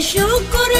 শুকুর